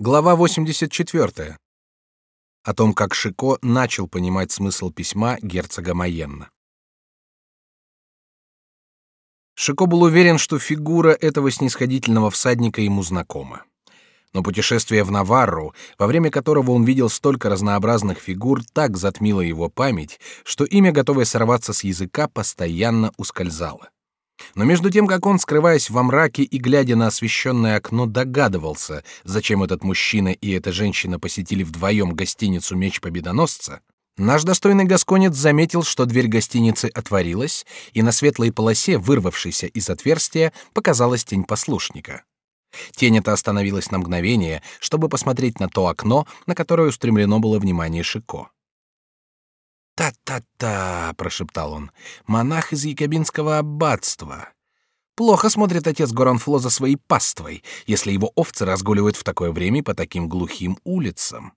Глава 84. О том, как Шико начал понимать смысл письма герцога Майенна. Шико был уверен, что фигура этого снисходительного всадника ему знакома. Но путешествие в Наварру, во время которого он видел столько разнообразных фигур, так затмило его память, что имя, готовое сорваться с языка, постоянно ускользало. Но между тем, как он, скрываясь во мраке и глядя на освещенное окно, догадывался, зачем этот мужчина и эта женщина посетили вдвоем гостиницу «Меч Победоносца», наш достойный гасконец заметил, что дверь гостиницы отворилась, и на светлой полосе, вырвавшейся из отверстия, показалась тень послушника. Тень эта остановилась на мгновение, чтобы посмотреть на то окно, на которое устремлено было внимание Шико. «Та-та-та!» — прошептал он. «Монах из якобинского аббатства. Плохо смотрит отец Горанфло за своей паствой, если его овцы разгуливают в такое время по таким глухим улицам».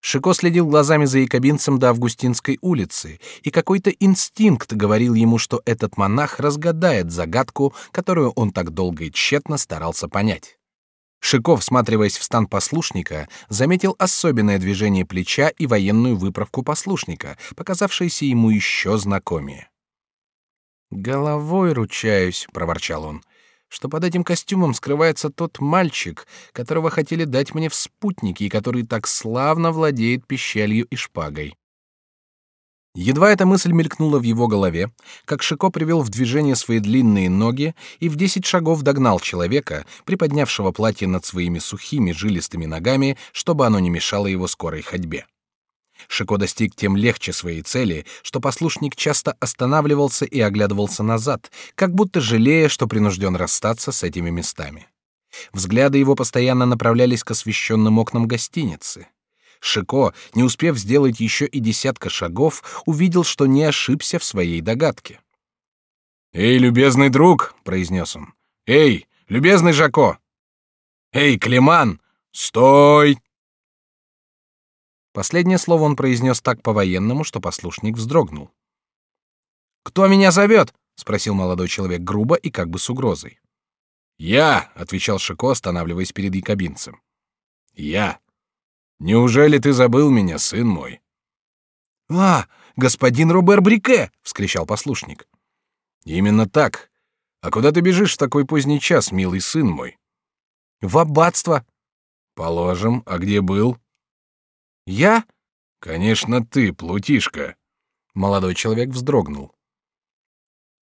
Шико следил глазами за якобинцем до Августинской улицы, и какой-то инстинкт говорил ему, что этот монах разгадает загадку, которую он так долго и тщетно старался понять. Шиков, всматриваясь в стан послушника, заметил особенное движение плеча и военную выправку послушника, показавшиеся ему еще знакомее. «Головой ручаюсь», — проворчал он, — «что под этим костюмом скрывается тот мальчик, которого хотели дать мне в спутники и который так славно владеет пищалью и шпагой». Едва эта мысль мелькнула в его голове, как Шико привел в движение свои длинные ноги и в десять шагов догнал человека, приподнявшего платье над своими сухими жилистыми ногами, чтобы оно не мешало его скорой ходьбе. Шико достиг тем легче своей цели, что послушник часто останавливался и оглядывался назад, как будто жалея, что принужден расстаться с этими местами. Взгляды его постоянно направлялись к освещенным окнам гостиницы. Шико, не успев сделать еще и десятка шагов, увидел, что не ошибся в своей догадке. «Эй, любезный друг!» — произнес он. «Эй, любезный Жако! Эй, Климан! Стой!» Последнее слово он произнес так по-военному, что послушник вздрогнул. «Кто меня зовет?» — спросил молодой человек грубо и как бы с угрозой. «Я!» — отвечал Шико, останавливаясь перед якобинцем. «Я!» Неужели ты забыл меня, сын мой? А, господин Робер Брике! – вскричал послушник. Именно так. А куда ты бежишь в такой поздний час, милый сын мой? В аббатство. Положим. А где был? Я? Конечно, ты, плутишка. Молодой человек вздрогнул.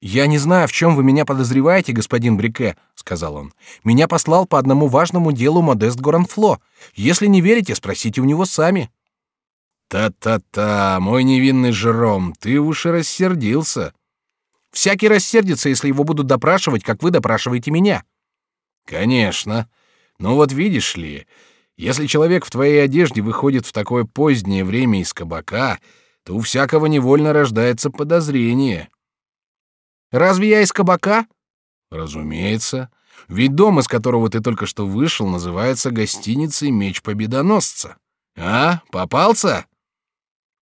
Я не знаю, в чем вы меня подозреваете, господин Брике, сказал он. Меня послал по одному важному делу Модест Горанфло. Если не верите, спросите у него сами. Та-та-та, мой невинный Жером, ты уж и рассердился. Всякий рассердится, если его будут допрашивать, как вы допрашиваете меня. Конечно. Но вот видишь ли, если человек в твоей одежде выходит в такое позднее время из кабака, то у всякого невольно рождается подозрение. Разве я из кабака? Разумеется. Ведь дом, из которого ты только что вышел, называется гостиницей Меч Победоносца. А, попался?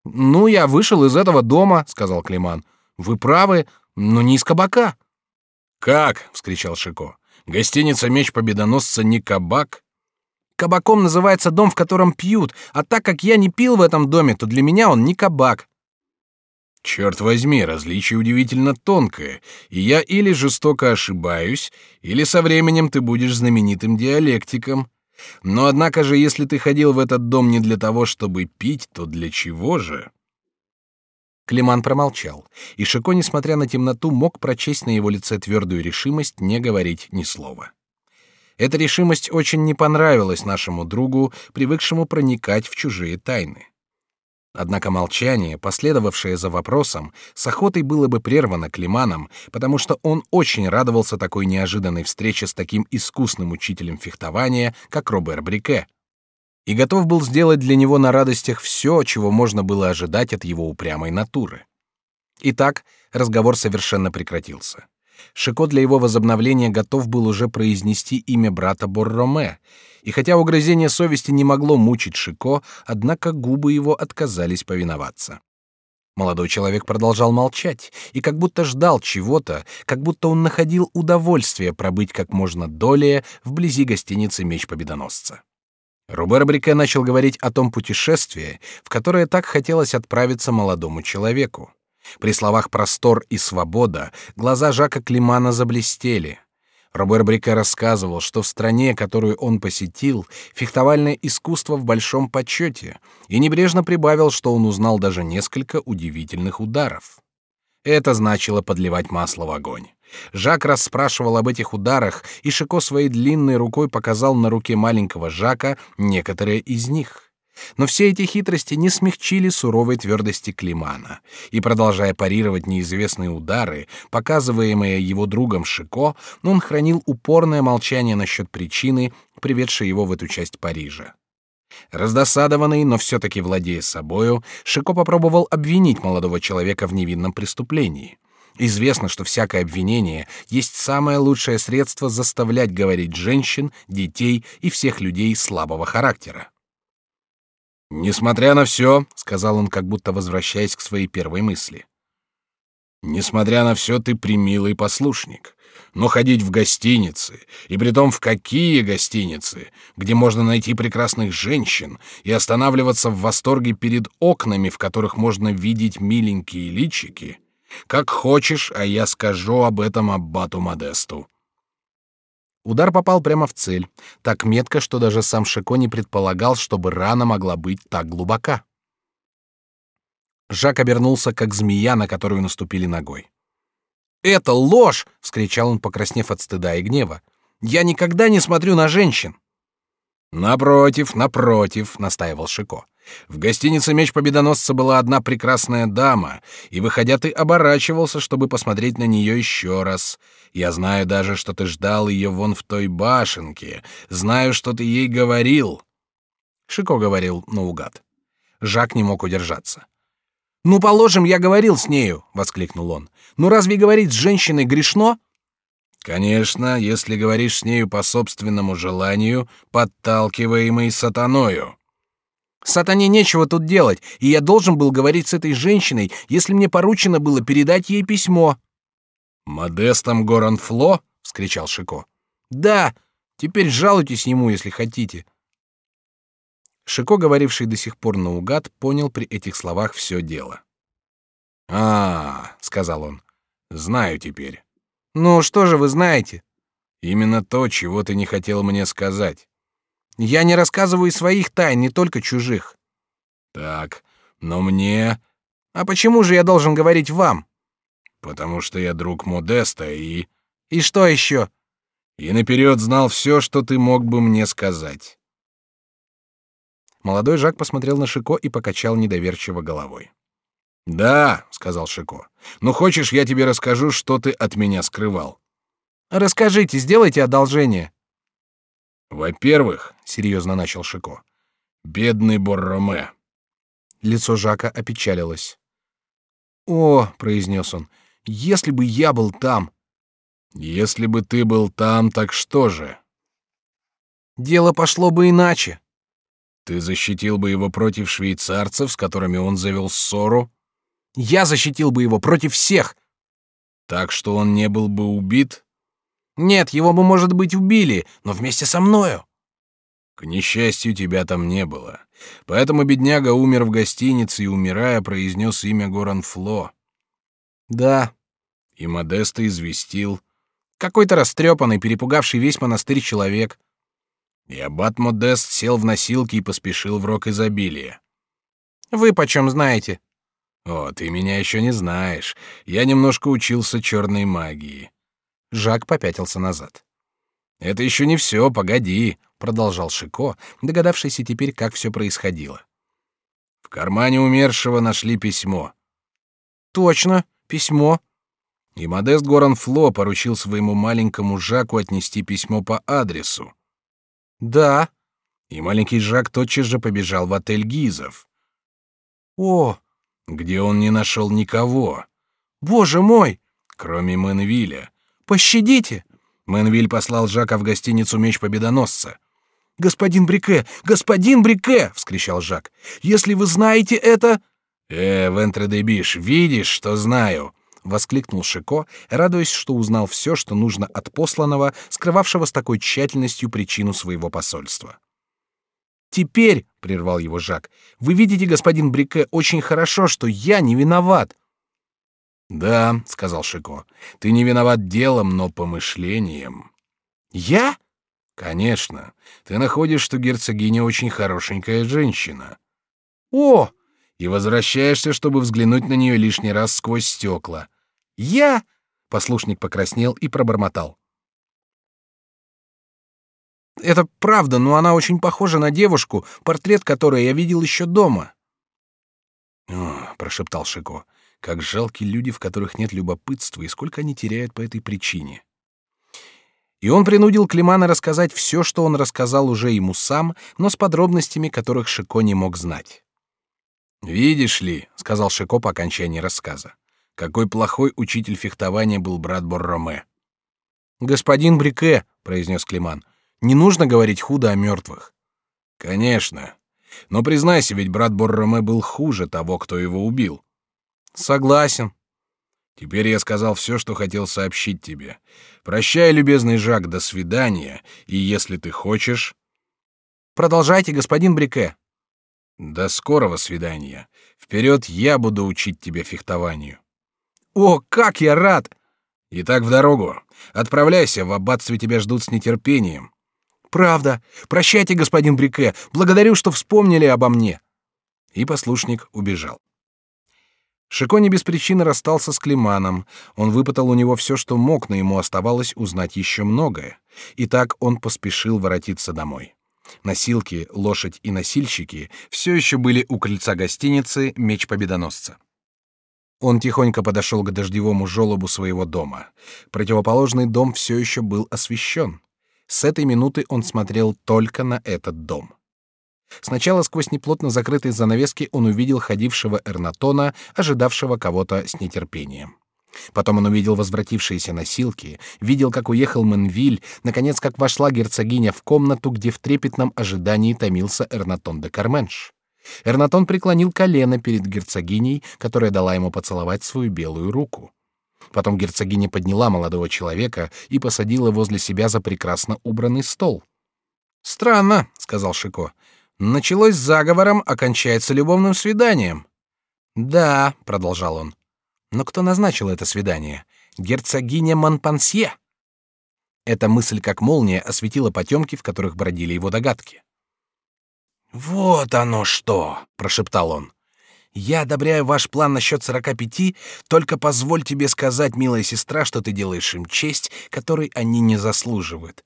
Ну, я вышел из этого дома, сказал Климан. Вы правы, но не из кабака. Как? вскричал Шико. Гостиница Меч Победоносца не кабак. Кабаком называется дом, в котором пьют, а так как я не пил в этом доме, то для меня он не кабак. Черт возьми, различие удивительно тонкое, и я или жестоко ошибаюсь, или со временем ты будешь знаменитым диалектиком. Но однако же, если ты ходил в этот дом не для того, чтобы пить, то для чего же? Климан промолчал, и Шико, несмотря на темноту, мог прочесть на его лице твердую решимость не говорить ни слова. Эта решимость очень не понравилась нашему другу, привыкшему проникать в чужие тайны. Однако молчание, последовавшее за вопросом, с охотой было бы прервано Климаном, потому что он очень радовался такой неожиданной встрече с таким искусным учителем фехтования, как Робер Брике, и готов был сделать для него на радостях все, чего можно было ожидать от его упрямой натуры. Итак, разговор совершенно прекратился. Шико для его возобновления готов был уже произнести имя брата Борроме, и хотя угрызение совести не могло мучить Шико, однако губы его отказались повиноваться. Молодой человек продолжал молчать и как будто ждал чего-то, как будто он находил удовольствие пробыть как можно долее вблизи гостиницы Меч Победоносца. Робер Брике начал говорить о том путешествии, в которое так хотелось отправиться молодому человеку. При словах «простор» и «свобода» глаза Жака Климана заблестели. Робер Брике рассказывал, что в стране, которую он посетил, фехтовальное искусство в большом почете, и небрежно прибавил, что он узнал даже несколько удивительных ударов. Это значило подливать масло в огонь. Жак расспрашивал об этих ударах, и Шико своей длинной рукой показал на руке маленького Жака некоторые из них. Но все эти хитрости не смягчили суровой твердости Климана, и продолжая парировать неизвестные удары, показываемые его другом Шико, он хранил упорное молчание насчет причины, приведшей его в эту часть Парижа. Раздосадованный, но все-таки владея собою, Шико попробовал обвинить молодого человека в невинном преступлении. Известно, что всякое обвинение есть самое лучшее средство заставлять говорить женщин, детей и всех людей слабого характера. Несмотря на все, сказал он, как будто возвращаясь к своей первой мысли. Несмотря на все, ты примилый послушник. Но ходить в гостиницы, и притом в какие гостиницы, где можно найти прекрасных женщин, и останавливаться в восторге перед окнами, в которых можно видеть миленькие личики, как хочешь, а я скажу об этом аббату Модесту. Удар попал прямо в цель, так метко, что даже сам Шико не предполагал, чтобы рана могла быть так глубока. Жак обернулся, как змея, на которую наступили ногой. «Это ложь!» — вскричал он, покраснев от стыда и гнева. «Я никогда не смотрю на женщин!» «Напротив, напротив», — настаивал Шико. В гостинице «Меч Победоносца» была одна прекрасная дама, и, выходя, ты оборачивался, чтобы посмотреть на нее еще раз. Я знаю даже, что ты ждал ее вон в той башенке. Знаю, что ты ей говорил. Шико говорил наугад. Жак не мог удержаться. «Ну, положим, я говорил с нею!» — воскликнул он. «Ну, разве говорить с женщиной грешно?» «Конечно, если говоришь с нею по собственному желанию, подталкиваемый сатаною». «Сатане нечего тут делать, и я должен был говорить с этой женщиной, если мне поручено было передать ей письмо». «Модестом Горанфло?» — вскричал Шико. «Да, теперь жалуйтесь ему, если хотите». Шико, говоривший до сих пор наугад, понял при этих словах все дело. «А, — сказал он, — знаю теперь». «Ну, что же вы знаете?» «Именно то, чего ты не хотел мне сказать». «Я не рассказываю своих тайн, не только чужих». «Так, но мне...» «А почему же я должен говорить вам?» «Потому что я друг Модеста и...» «И что еще?» «И наперед знал все, что ты мог бы мне сказать». Молодой Жак посмотрел на Шико и покачал недоверчиво головой. «Да», — сказал Шико. «Ну, хочешь, я тебе расскажу, что ты от меня скрывал?» «Расскажите, сделайте одолжение». «Во-первых», — серьезно начал Шико, — «бедный Борроме». Лицо Жака опечалилось. «О», — произнес он, — «если бы я был там». «Если бы ты был там, так что же?» «Дело пошло бы иначе». Ты защитил бы его против швейцарцев, с которыми он завел ссору? Я защитил бы его против всех. Так что он не был бы убит? Нет, его бы, может быть, убили, но вместе со мною. К несчастью, тебя там не было. Поэтому бедняга умер в гостинице и, умирая, произнес имя Горанфло. Да. И Модеста известил. Какой-то растрепанный, перепугавший весь монастырь человек. И аббат Модест сел в носилки и поспешил в рок изобилия. Вы почем знаете? О, ты меня еще не знаешь. Я немножко учился черной магии. Жак попятился назад. Это еще не все, погоди, продолжал Шико, догадавшийся теперь, как все происходило. В кармане умершего нашли письмо. Точно, письмо. И Модест Горанфло поручил своему маленькому Жаку отнести письмо по адресу. Да. И маленький Жак тотчас же побежал в отель Гизов. О, где он не нашел никого. Боже мой! Кроме Менвиля. Пощадите! Менвиль послал Жака в гостиницу Меч Победоносца. Господин Брике, господин Брике! вскричал Жак. Если вы знаете это, э, Вентре де Биш, видишь, что знаю воскликнул Шико, радуясь, что узнал все, что нужно от посланного, скрывавшего с такой тщательностью причину своего посольства. Теперь, прервал его Жак, вы видите, господин Брике, очень хорошо, что я не виноват. Да, сказал Шико, ты не виноват делом, но помышлением. Я? Конечно. Ты находишь, что герцогиня очень хорошенькая женщина. О! И возвращаешься, чтобы взглянуть на нее лишний раз сквозь стекла. Я? Послушник покраснел и пробормотал. Это правда, но она очень похожа на девушку, портрет которой я видел еще дома. Прошептал Шико, как жалки люди, в которых нет любопытства, и сколько они теряют по этой причине. И он принудил Климана рассказать все, что он рассказал уже ему сам, но с подробностями, которых Шико не мог знать. «Видишь ли», — сказал Шико по окончании рассказа, — «какой плохой учитель фехтования был брат Борроме». «Господин Брике», — произнес Климан, — «не нужно говорить худо о мертвых». «Конечно. Но признайся, ведь брат Борроме был хуже того, кто его убил». «Согласен», Теперь я сказал все, что хотел сообщить тебе. Прощай, любезный Жак, до свидания. И если ты хочешь... Продолжайте, господин Брике. До скорого свидания. Вперед, я буду учить тебя фехтованию. О, как я рад! Итак, в дорогу. Отправляйся, в аббатстве тебя ждут с нетерпением. Правда. Прощайте, господин Брике. Благодарю, что вспомнили обо мне. И послушник убежал. Шико не без причины расстался с Климаном. Он выпытал у него все, что мог, но ему оставалось узнать еще многое. И так он поспешил воротиться домой. Носилки, лошадь и носильщики все еще были у крыльца гостиницы «Меч Победоносца». Он тихонько подошел к дождевому желобу своего дома. Противоположный дом все еще был освещен. С этой минуты он смотрел только на этот дом. Сначала сквозь неплотно закрытые занавески он увидел ходившего Эрнатона, ожидавшего кого-то с нетерпением. Потом он увидел возвратившиеся носилки, видел, как уехал Менвиль, наконец, как вошла герцогиня в комнату, где в трепетном ожидании томился Эрнатон де Карменш. Эрнатон преклонил колено перед герцогиней, которая дала ему поцеловать свою белую руку. Потом герцогиня подняла молодого человека и посадила возле себя за прекрасно убранный стол. «Странно», — сказал Шико. Началось заговором, окончается любовным свиданием. Да, продолжал он. Но кто назначил это свидание? Герцогиня Монпансье. Эта мысль, как молния, осветила потемки, в которых бродили его догадки. Вот оно что, прошептал он. Я одобряю ваш план насчет сорока пяти, только позволь тебе сказать, милая сестра, что ты делаешь им честь, которой они не заслуживают.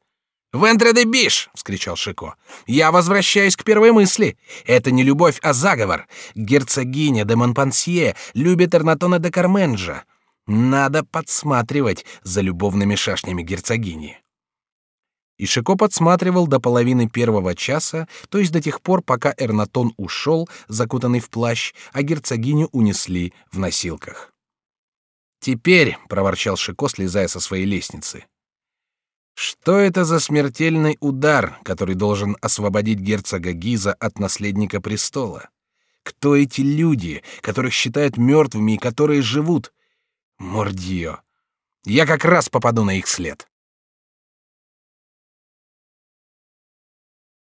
«Вентре Биш!» — вскричал Шико. «Я возвращаюсь к первой мысли. Это не любовь, а заговор. Герцогиня де Монпансье любит Эрнатона де Карменджа. Надо подсматривать за любовными шашнями герцогини». И Шико подсматривал до половины первого часа, то есть до тех пор, пока Эрнатон ушел, закутанный в плащ, а герцогиню унесли в носилках. «Теперь», — проворчал Шико, слезая со своей лестницы, — что это за смертельный удар, который должен освободить герцога Гиза от наследника престола? Кто эти люди, которых считают мертвыми и которые живут? Мордио. Я как раз попаду на их след.